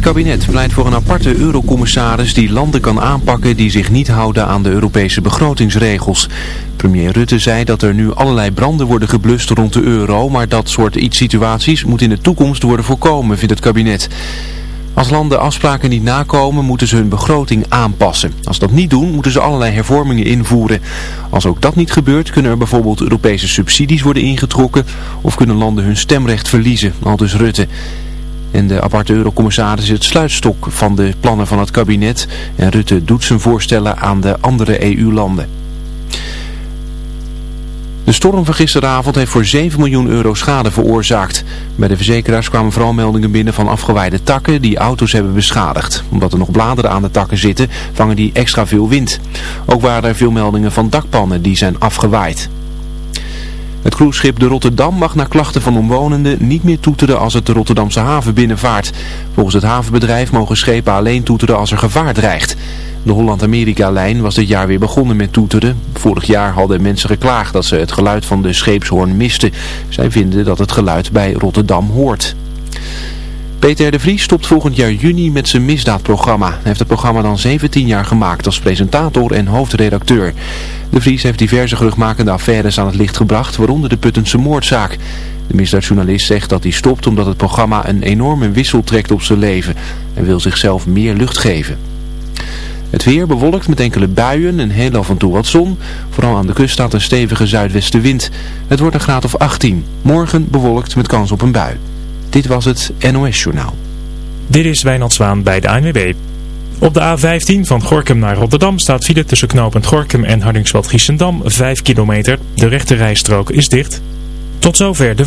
Het kabinet pleit voor een aparte eurocommissaris die landen kan aanpakken die zich niet houden aan de Europese begrotingsregels. Premier Rutte zei dat er nu allerlei branden worden geblust rond de euro, maar dat soort iets situaties moet in de toekomst worden voorkomen, vindt het kabinet. Als landen afspraken niet nakomen, moeten ze hun begroting aanpassen. Als dat niet doen, moeten ze allerlei hervormingen invoeren. Als ook dat niet gebeurt, kunnen er bijvoorbeeld Europese subsidies worden ingetrokken of kunnen landen hun stemrecht verliezen, aldus Rutte. En de aparte eurocommissaris is het sluitstok van de plannen van het kabinet. En Rutte doet zijn voorstellen aan de andere EU-landen. De storm van gisteravond heeft voor 7 miljoen euro schade veroorzaakt. Bij de verzekeraars kwamen vooral meldingen binnen van afgewaaide takken die auto's hebben beschadigd. Omdat er nog bladeren aan de takken zitten, vangen die extra veel wind. Ook waren er veel meldingen van dakpannen die zijn afgewaaid. Het cruiseschip de Rotterdam mag naar klachten van omwonenden niet meer toeteren als het de Rotterdamse haven binnenvaart. Volgens het havenbedrijf mogen schepen alleen toeteren als er gevaar dreigt. De Holland-Amerika-lijn was dit jaar weer begonnen met toeteren. Vorig jaar hadden mensen geklaagd dat ze het geluid van de scheepshoorn misten. Zij vinden dat het geluid bij Rotterdam hoort. Peter de Vries stopt volgend jaar juni met zijn misdaadprogramma. Hij heeft het programma dan 17 jaar gemaakt als presentator en hoofdredacteur. De Vries heeft diverse geruchtmakende affaires aan het licht gebracht, waaronder de Puttense moordzaak. De misdaadjournalist zegt dat hij stopt omdat het programma een enorme wissel trekt op zijn leven en wil zichzelf meer lucht geven. Het weer bewolkt met enkele buien en heel af en toe wat zon. Vooral aan de kust staat een stevige zuidwestenwind. Het wordt een graad of 18. Morgen bewolkt met kans op een bui. Dit was het NOS Journaal. Dit is Wijnand Zwaan bij de ANWB. Op de A15 van Gorkum naar Rotterdam staat file tussen knooppunt Gorkum en Hardingsveld-Giessendam 5 kilometer. De rechte rijstrook is dicht. Tot zover de...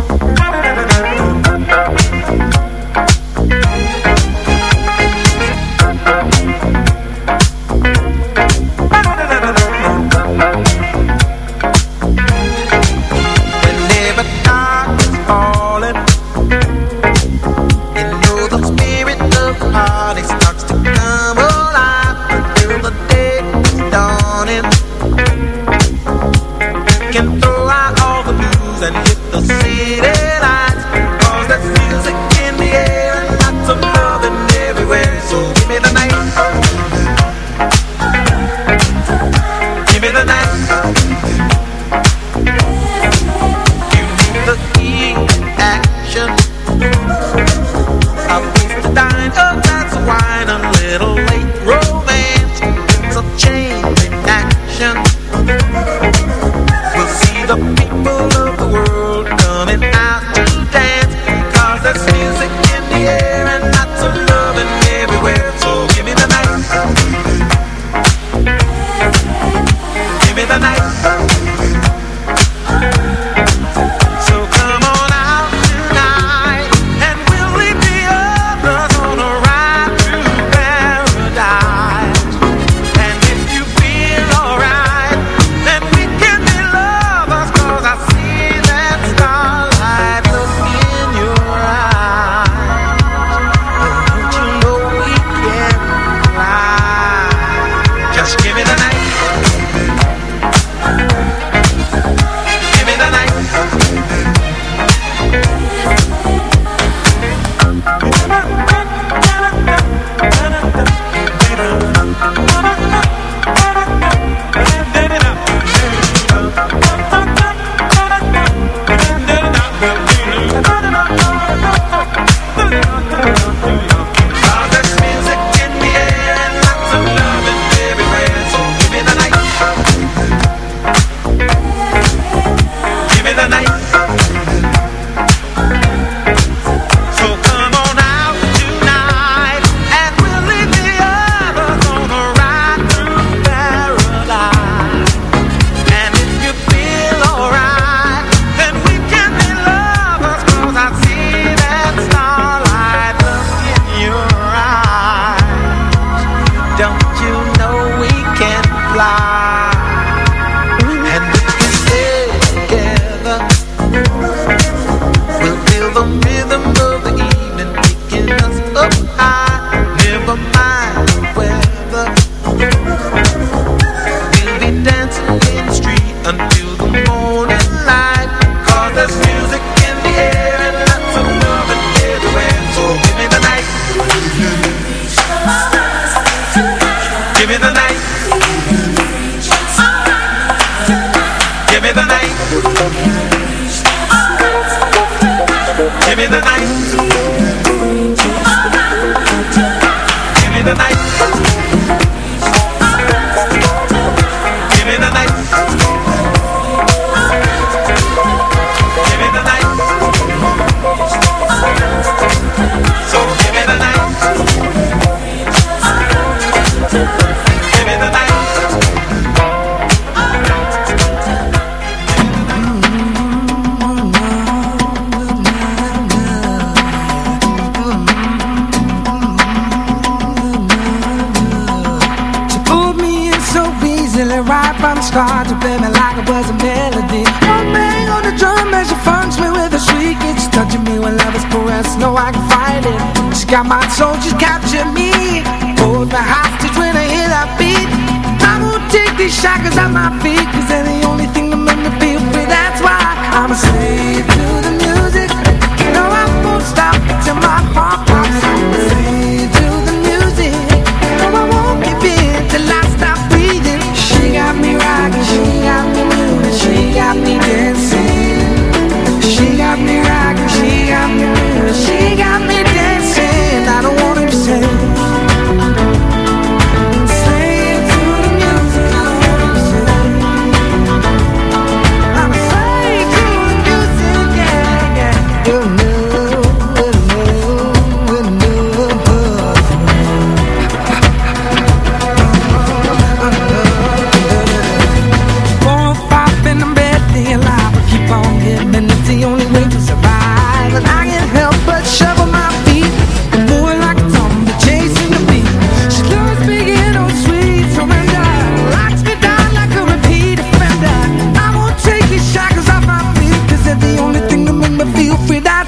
shackles off my feet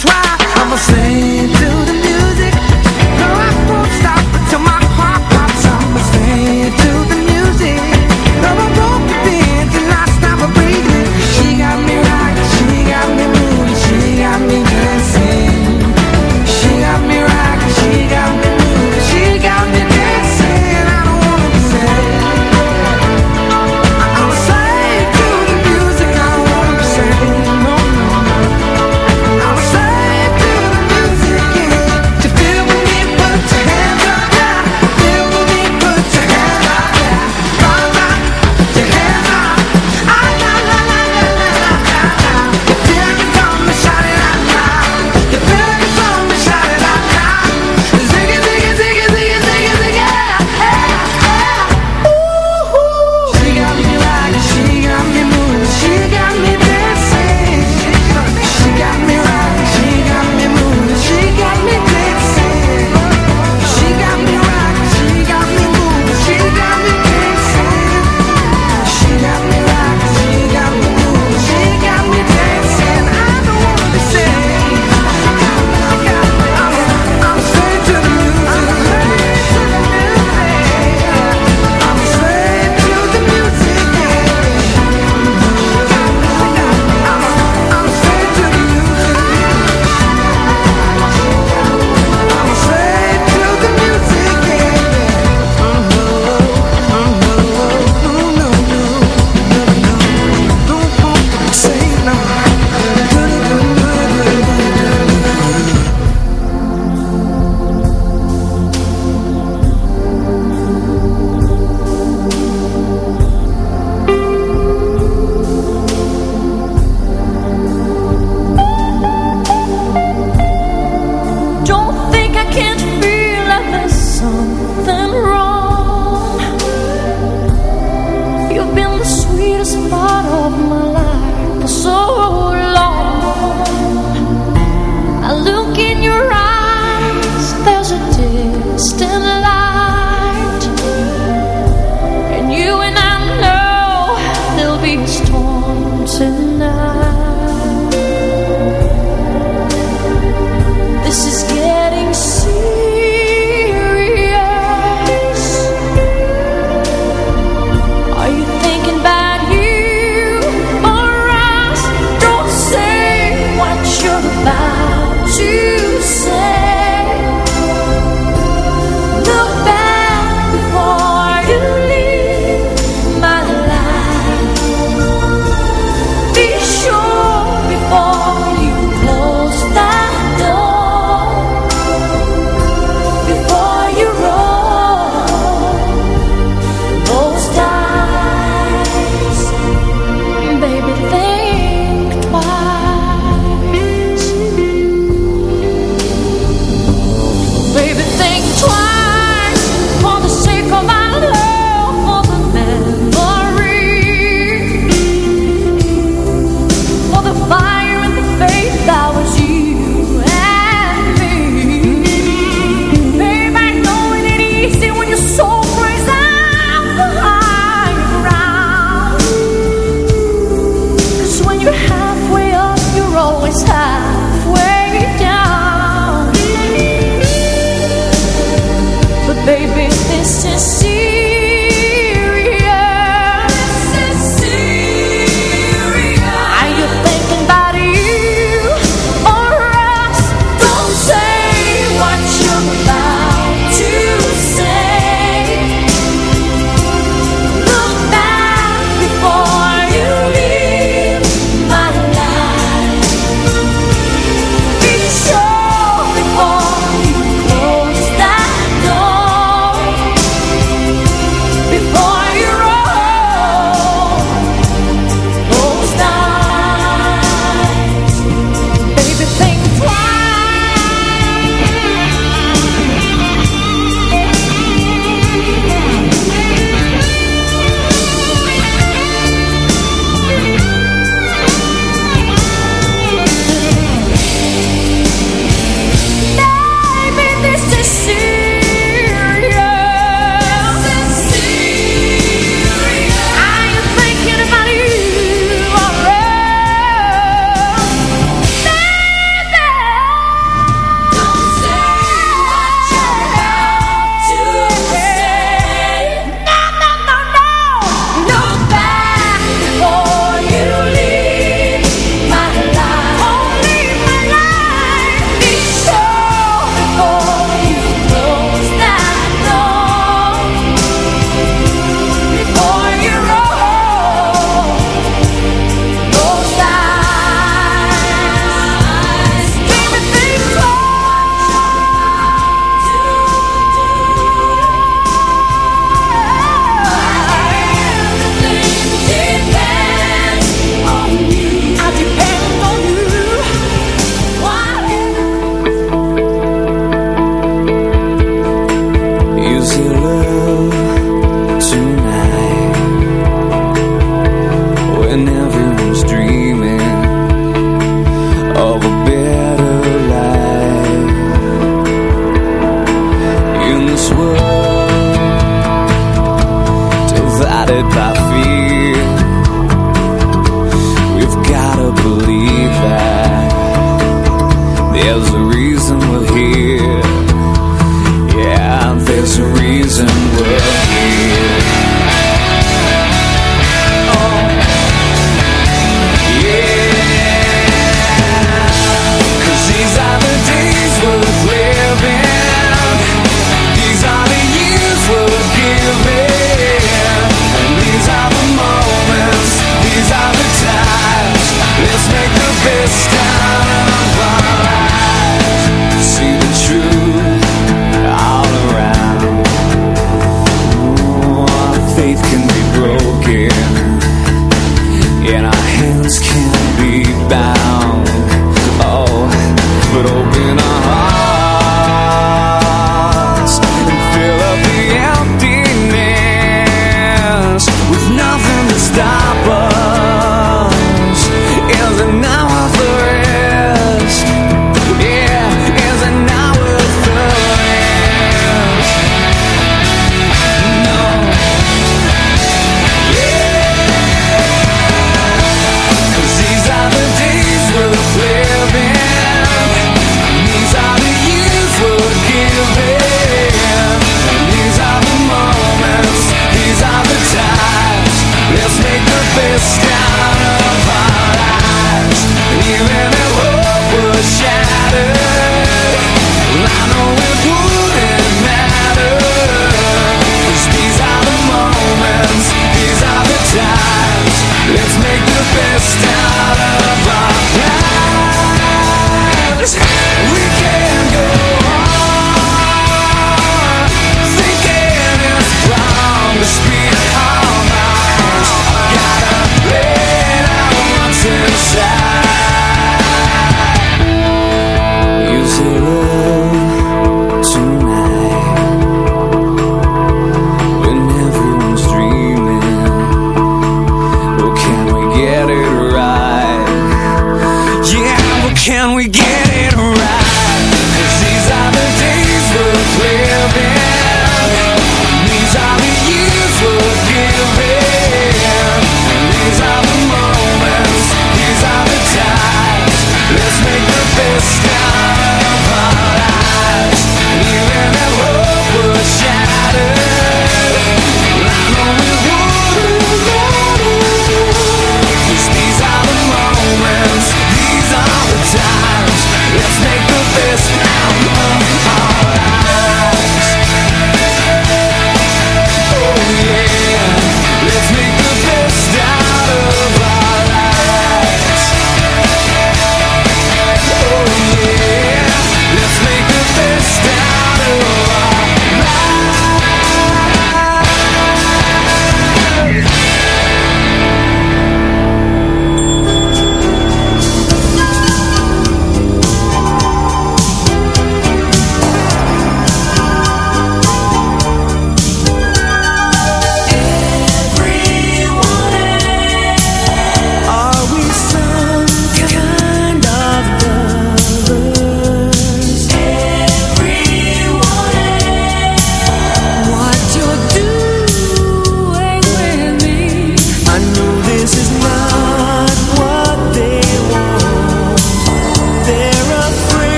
try. I'ma sing to the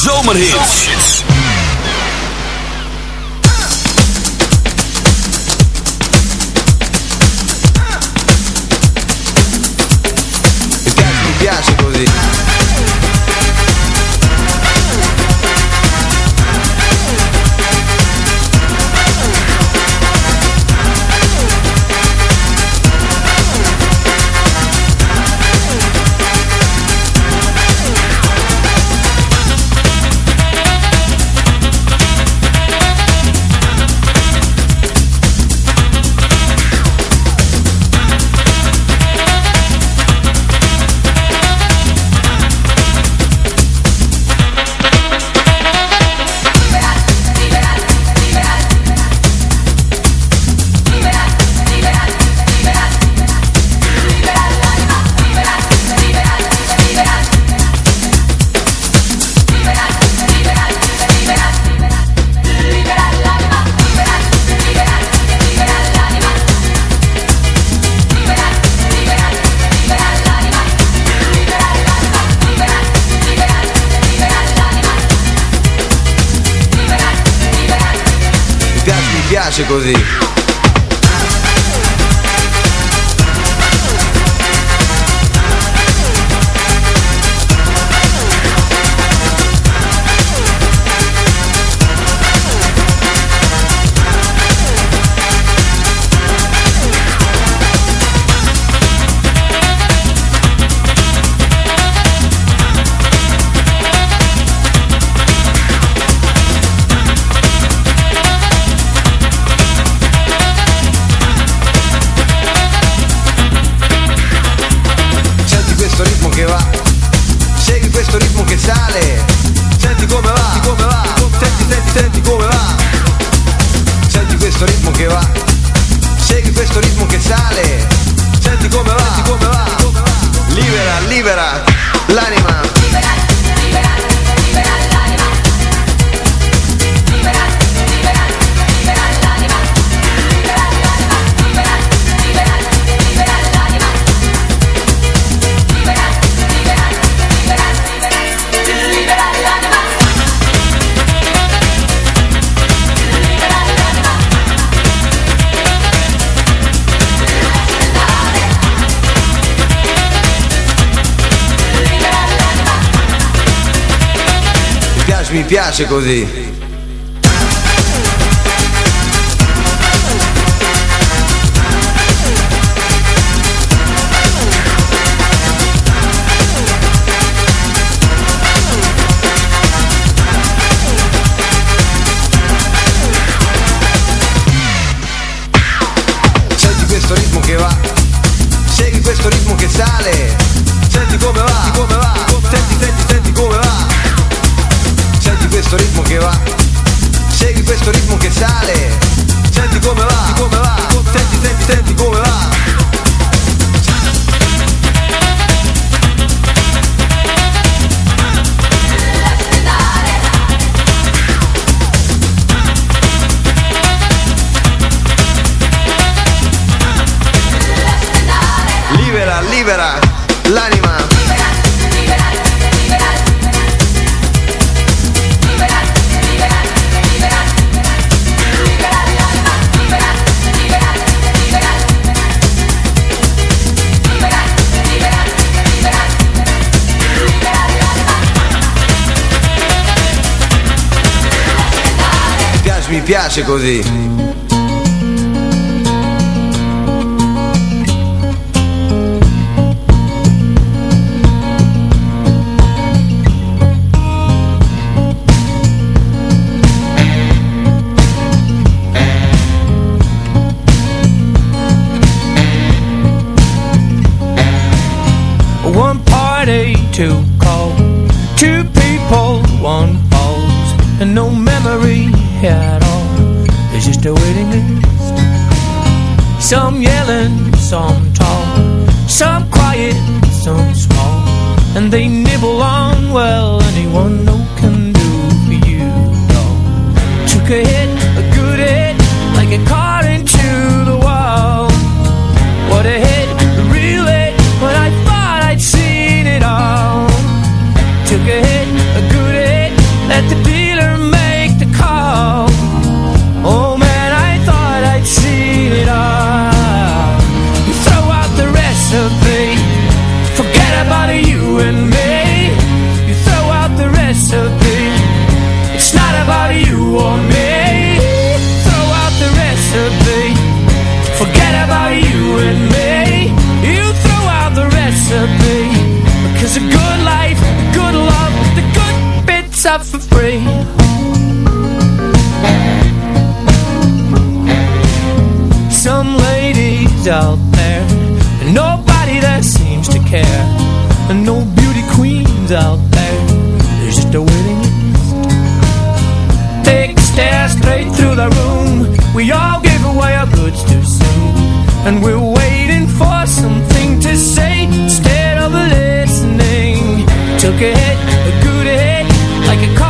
zomerhits. chicos piace così. Piace, così. There, and nobody that seems to care. And no beauty queens out there, there's just a waiting list. Take a stare straight through the room. We all gave away our goods too soon. And we're waiting for something to say instead of listening. Took a hit, a good hit, like a car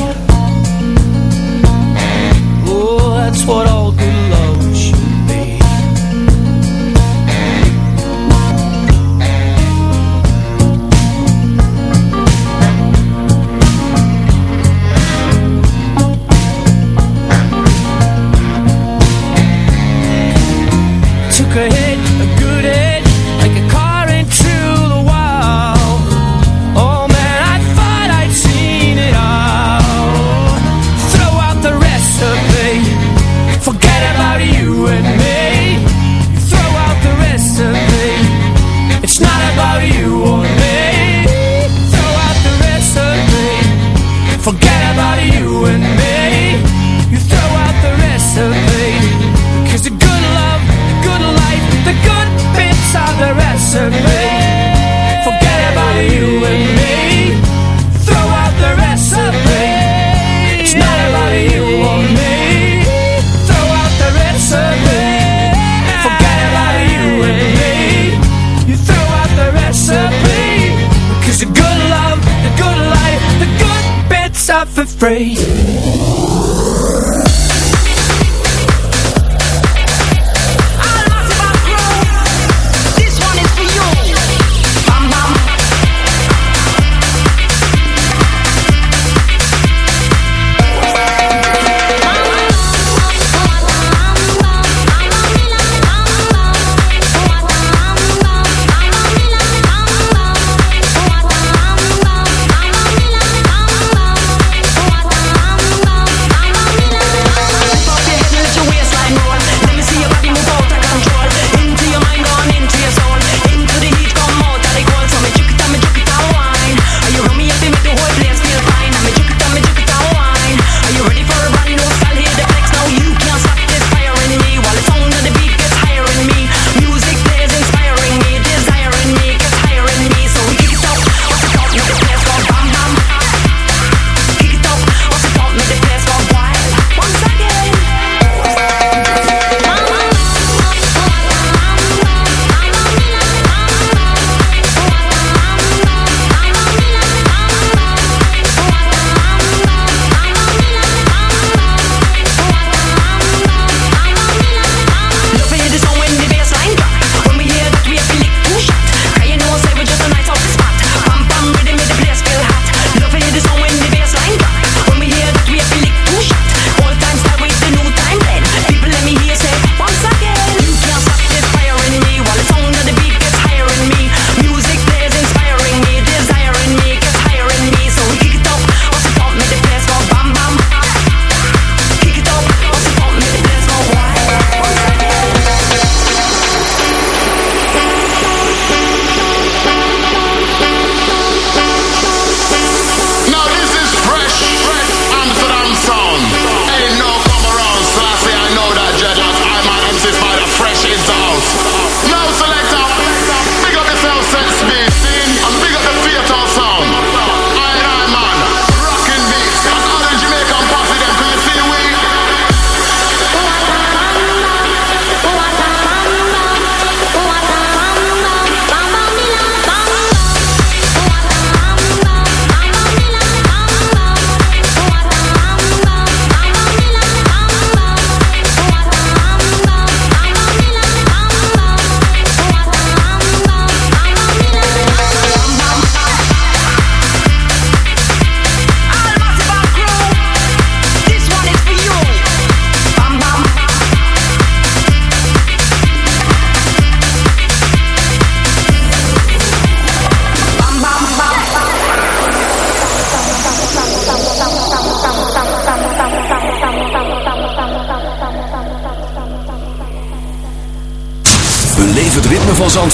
afraid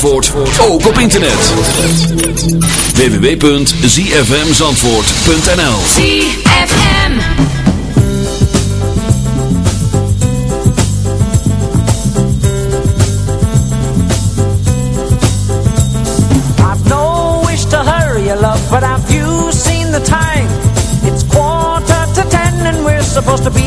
Zandvoort ook op internet. www.zfmzandvoort.nl ZFM I've no wish to hurry love But have you seen the time? It's quarter to ten and we're supposed to be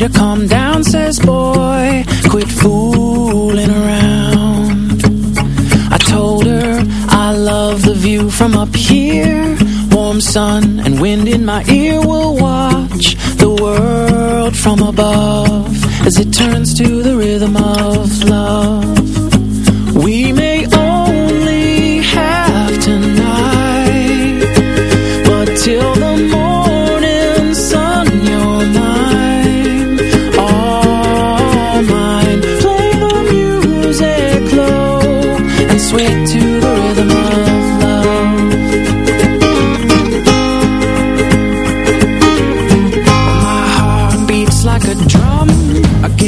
to calm down.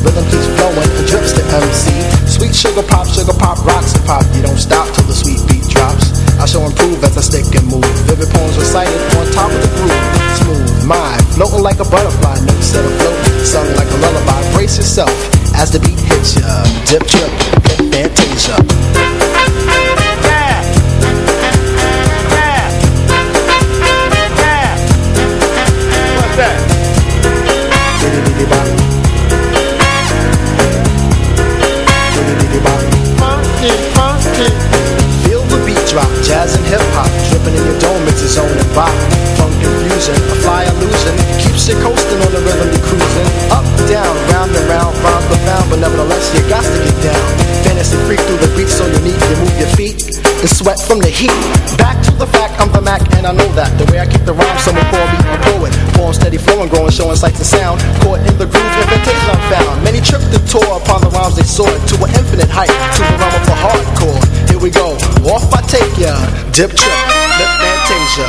Rhythm keeps flowing and drips to MC. Sweet sugar pop, sugar pop, rocks and pop. You don't stop till the sweet beat drops. I shall improve as I stick and move. Vivid poems recited on top of the groove. Smooth mind, floating like a butterfly, notes set afloat, sung like a lullaby. Brace yourself as the beat hits ya. Dip, trip, fantasia. Flowing, growing, showing sights and sound. Caught in the groove, invitation I'm found. Many tripped and tour upon the rhymes they soared to an infinite height, to the realm of the hardcore. Here we go, off I take ya, dip trip, lip fantasia.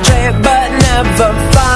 track but never find